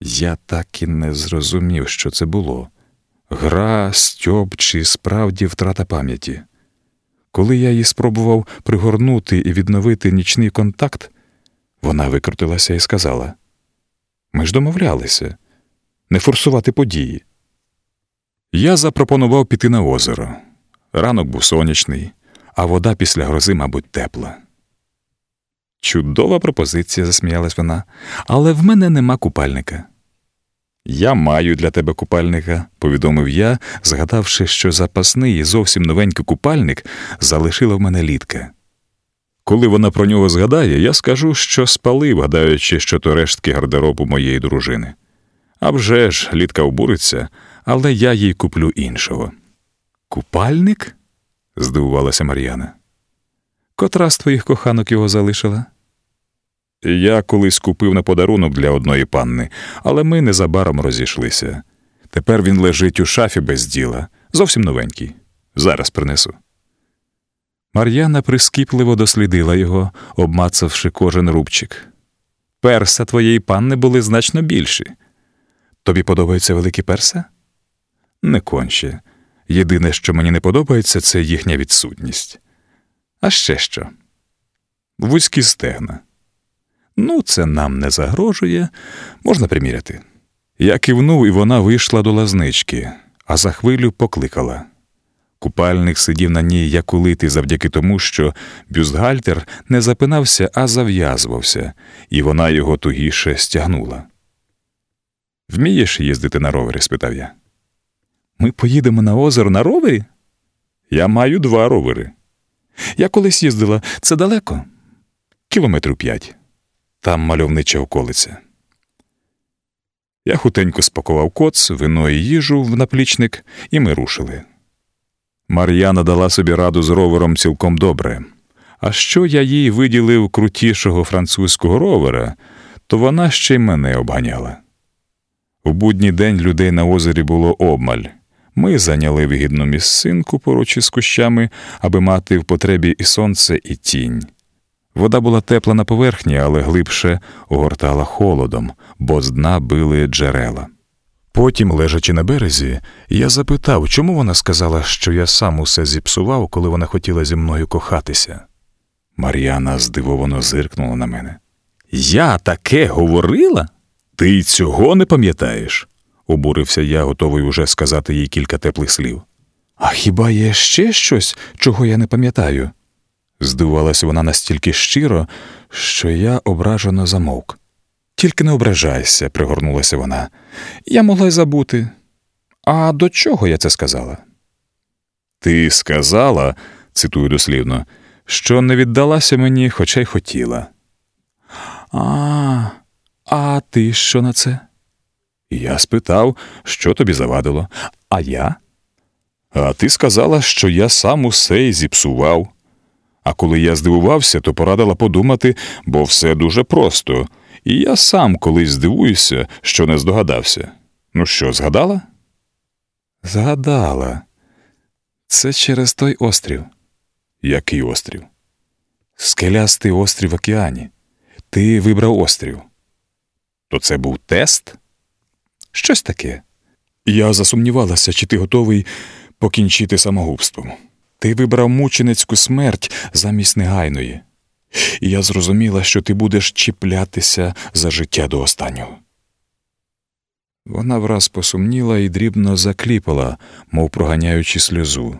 Я так і не зрозумів, що це було гра, стьоб чи справді втрата пам'яті. Коли я її спробував пригорнути і відновити нічний контакт, вона викрутилася і сказала: Ми ж домовлялися не форсувати події. Я запропонував піти на озеро. Ранок був сонячний, а вода після грози, мабуть, тепла. Чудова пропозиція, засміялась вона, але в мене нема купальника. Я маю для тебе купальника, повідомив я, згадавши, що запасний і зовсім новенький купальник залишила в мене літка. Коли вона про нього згадає, я скажу, що спалив, гадаючи, що то рештки гардеробу моєї дружини. А вже ж, літка обуриться, але я їй куплю іншого. Купальник? здивувалася Мар'яна. Котра з твоїх коханок його залишила? Я колись купив на подарунок для одної панни, але ми незабаром розійшлися. Тепер він лежить у шафі без діла, зовсім новенький. Зараз принесу. Мар'яна прискіпливо дослідила його, обмацавши кожен рубчик. Перса твоєї панни були значно більші. Тобі подобаються великі перса? Не конче. Єдине, що мені не подобається, це їхня відсутність. А ще що? Вузькі стегна. Ну, це нам не загрожує, можна приміряти. Я кивнув, і вона вийшла до лазнички, а за хвилю покликала. Купальник сидів на ній як улитий завдяки тому, що бюстгальтер не запинався, а зав'язувався, і вона його тугіше стягнула. Вмієш їздити на ровері? спитав я. Ми поїдемо на озеро на ровері? Я маю два ровери. Я колись їздила це далеко, кілометрів п'ять. Там мальовнича околиця. Я хутенько спакував коц, вино і їжу в наплічник, і ми рушили. Мар'яна дала собі раду з ровером цілком добре. А що я їй виділив крутішого французького ровера, то вона ще й мене обганяла. У будній день людей на озері було обмаль. Ми зайняли вигідну місцинку поруч із кущами, аби мати в потребі і сонце, і тінь. Вода була тепла на поверхні, але глибше огортала холодом, бо з дна били джерела. Потім, лежачи на березі, я запитав, чому вона сказала, що я сам усе зіпсував, коли вона хотіла зі мною кохатися. Мар'яна здивовано зиркнула на мене. Я таке говорила? Ти й цього не пам'ятаєш? обурився я, готовий уже сказати їй кілька теплих слів. А хіба є ще щось, чого я не пам'ятаю? Здивувалася вона настільки щиро, що я ображено замовк. Тільки не ображайся, пригорнулася вона. Я могла й забути. А до чого я це сказала? Ти сказала, цитую дослівно, що не віддалася мені, хоча й хотіла. А, а ти що на це? Я спитав, що тобі завадило, а я? А ти сказала, що я сам усе й зіпсував. А коли я здивувався, то порадила подумати, бо все дуже просто, і я сам колись здивуюся, що не здогадався. Ну що, згадала? Згадала. Це через той острів. Який острів? Скелястий острів в океані. Ти вибрав острів. То це був тест? Щось таке. Я засумнівалася, чи ти готовий покінчити самогубством. Ти вибрав мученицьку смерть замість негайної, і я зрозуміла, що ти будеш чіплятися за життя до останнього. Вона враз посумніла і дрібно закліпала, мов проганяючи сльозу.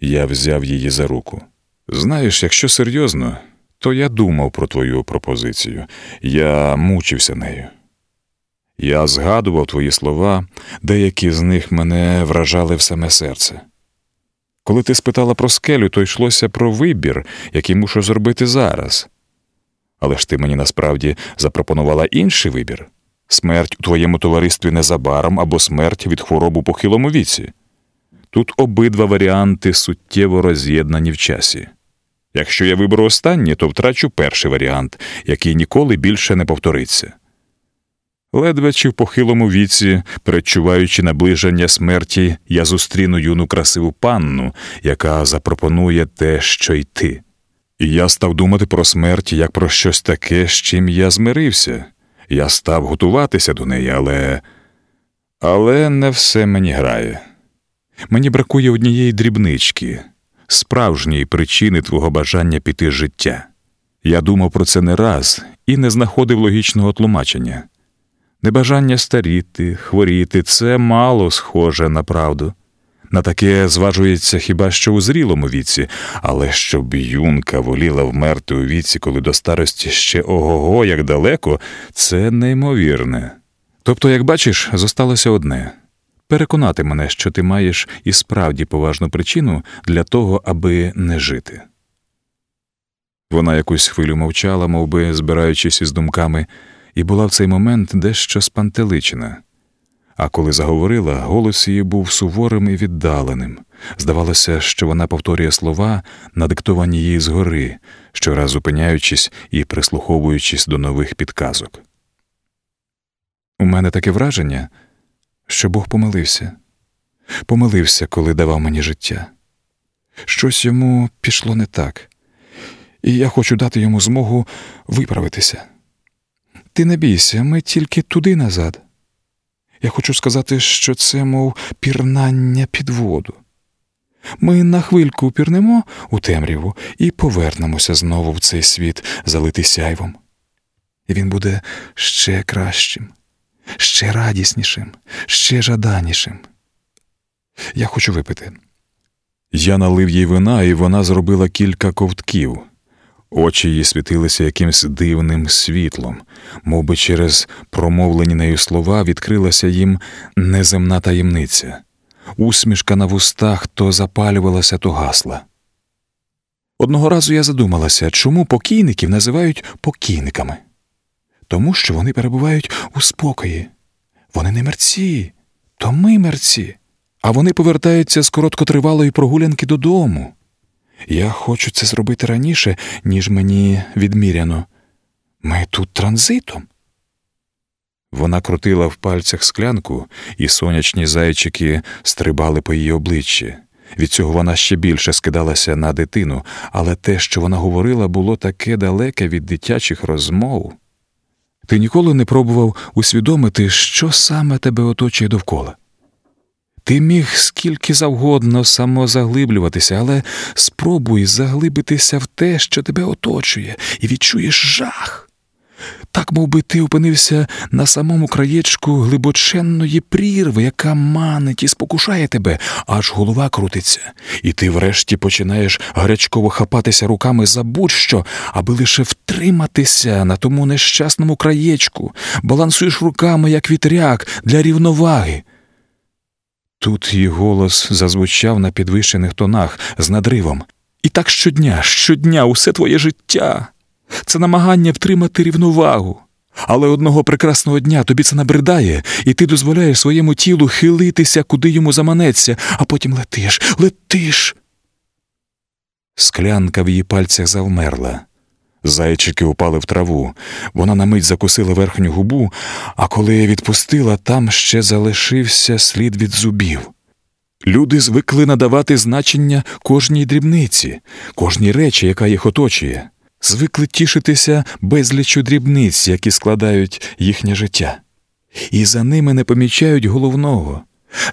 Я взяв її за руку. Знаєш, якщо серйозно, то я думав про твою пропозицію, я мучився нею. Я згадував твої слова, деякі з них мене вражали в саме серце. Коли ти спитала про скелю, то йшлося про вибір, який мушу зробити зараз. Але ж ти мені насправді запропонувала інший вибір смерть у твоєму товаристві незабаром або смерть від хвороб у похилому віці. Тут обидва варіанти суттєво роз'єднані в часі. Якщо я виберу останнє, то втрачу перший варіант, який ніколи більше не повториться. Ледве чи в похилому віці, перечуваючи наближення смерті, я зустріну юну красиву панну, яка запропонує те, що й ти. І я став думати про смерть як про щось таке, з чим я змирився, Я став готуватися до неї, але. Але не все мені грає. Мені бракує однієї дрібнички, справжньої причини твого бажання піти життя. Я думав про це не раз і не знаходив логічного тлумачення. Небажання старіти, хворіти це мало схоже на правду. На таке зважується хіба що у зрілому віці, але щоб юнка воліла вмерти у віці, коли до старості ще ого-го, як далеко, це неймовірне. Тобто, як бачиш, зосталося одне переконати мене, що ти маєш і справді поважну причину для того, аби не жити. Вона якусь хвилю мовчала, мов би, збираючись із думками, і була в цей момент дещо спантеличена. А коли заговорила, голос її був суворим і віддаленим. Здавалося, що вона повторює слова, надиктовані їй згори, щораз зупиняючись і прислуховуючись до нових підказок. У мене таке враження, що Бог помилився, помилився, коли давав мені життя. Щось йому пішло не так, і я хочу дати йому змогу виправитися. Ти не бійся, ми тільки туди назад. Я хочу сказати, що це, мов пірнання під воду. Ми на хвильку пірнемо у темряву і повернемося знову в цей світ, залитий сяйвом. І він буде ще кращим, ще радіснішим, ще жаданішим. Я хочу випити. Я налив їй вина, і вона зробила кілька ковтків. Очі її світилися якимсь дивним світлом, мов би через промовлені нею слова відкрилася їм неземна таємниця. Усмішка на вустах то запалювалася, то гасла. Одного разу я задумалася, чому покійників називають покійниками? Тому що вони перебувають у спокої. Вони не мерці, то ми мерці, а вони повертаються з короткотривалої прогулянки додому. Я хочу це зробити раніше, ніж мені відміряно. Ми тут транзитом. Вона крутила в пальцях склянку, і сонячні зайчики стрибали по її обличчі. Від цього вона ще більше скидалася на дитину, але те, що вона говорила, було таке далеке від дитячих розмов. Ти ніколи не пробував усвідомити, що саме тебе оточує довкола. Ти міг скільки завгодно самозаглиблюватися, але спробуй заглибитися в те, що тебе оточує, і відчуєш жах. Так мов би, ти опинився на самому краєчку глибоченної прірви, яка манить і спокушає тебе, аж голова крутиться, і ти врешті починаєш гарячково хапатися руками за будь-що, аби лише втриматися на тому нещасному краєчку, балансуєш руками, як вітряк, для рівноваги. Тут її голос зазвучав на підвищених тонах з надривом. І так щодня, щодня, усе твоє життя. Це намагання втримати рівновагу. Але одного прекрасного дня тобі це набридає, і ти дозволяєш своєму тілу хилитися, куди йому заманеться, а потім летиш, летиш. Склянка в її пальцях завмерла. Зайчики упали в траву. Вона на мить закусила верхню губу, а коли я відпустила, там ще залишився слід від зубів. Люди звикли надавати значення кожній дрібниці, кожній речі, яка їх оточує, звикли тішитися безлічу дрібниць, які складають їхнє життя, і за ними не помічають головного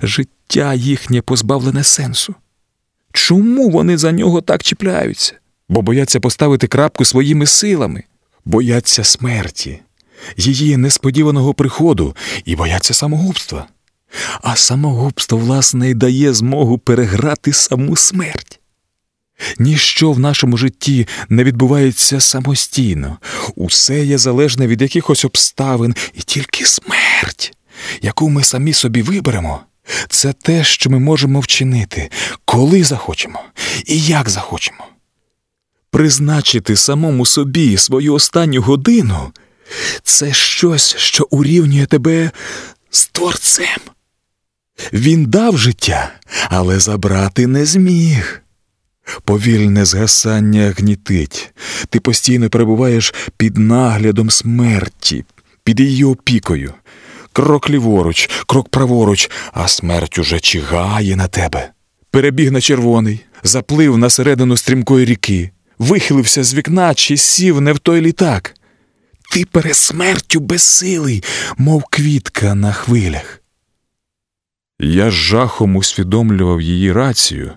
життя їхнє позбавлене сенсу. Чому вони за нього так чіпляються? Бо бояться поставити крапку своїми силами, бояться смерті, її несподіваного приходу і бояться самогубства. А самогубство, власне, й дає змогу переграти саму смерть. Ніщо в нашому житті не відбувається самостійно, усе є залежне від якихось обставин, і тільки смерть, яку ми самі собі виберемо, це те, що ми можемо вчинити, коли захочемо і як захочемо призначити самому собі свою останню годину це щось, що урівнює тебе з творцем. Він дав життя, але забрати не зміг. Повільне згасання гнітить, ти постійно перебуваєш під наглядом смерті, під її опікою. Крок ліворуч, крок праворуч, а смерть уже чигає на тебе. Перебіг на червоний, заплив на середину стрімкої ріки вихилився з вікна чи сів не в той літак. ти пересмертю безсилий, мов квітка на хвилях. Я з жахом усвідомлював її рацію,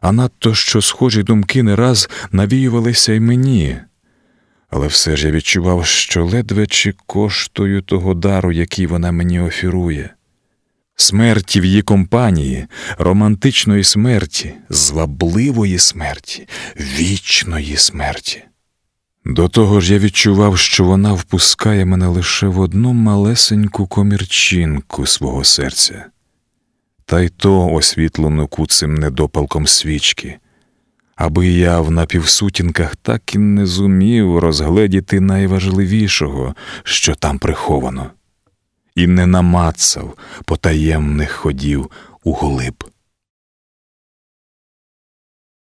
а надто що схожі думки не раз навіювалися й мені. Але все ж я відчував, що ледве чи коштую того дару, який вона мені офірує. Смерті в її компанії, романтичної смерті, звабливої смерті, вічної смерті. До того ж я відчував, що вона впускає мене лише в одну малесеньку комірчинку свого серця, та й то освітлену куцим недопалком свічки, аби я в напівсутінках так і не зумів розгледіти найважливішого, що там приховано, і не намацав потаємних ходів углиб.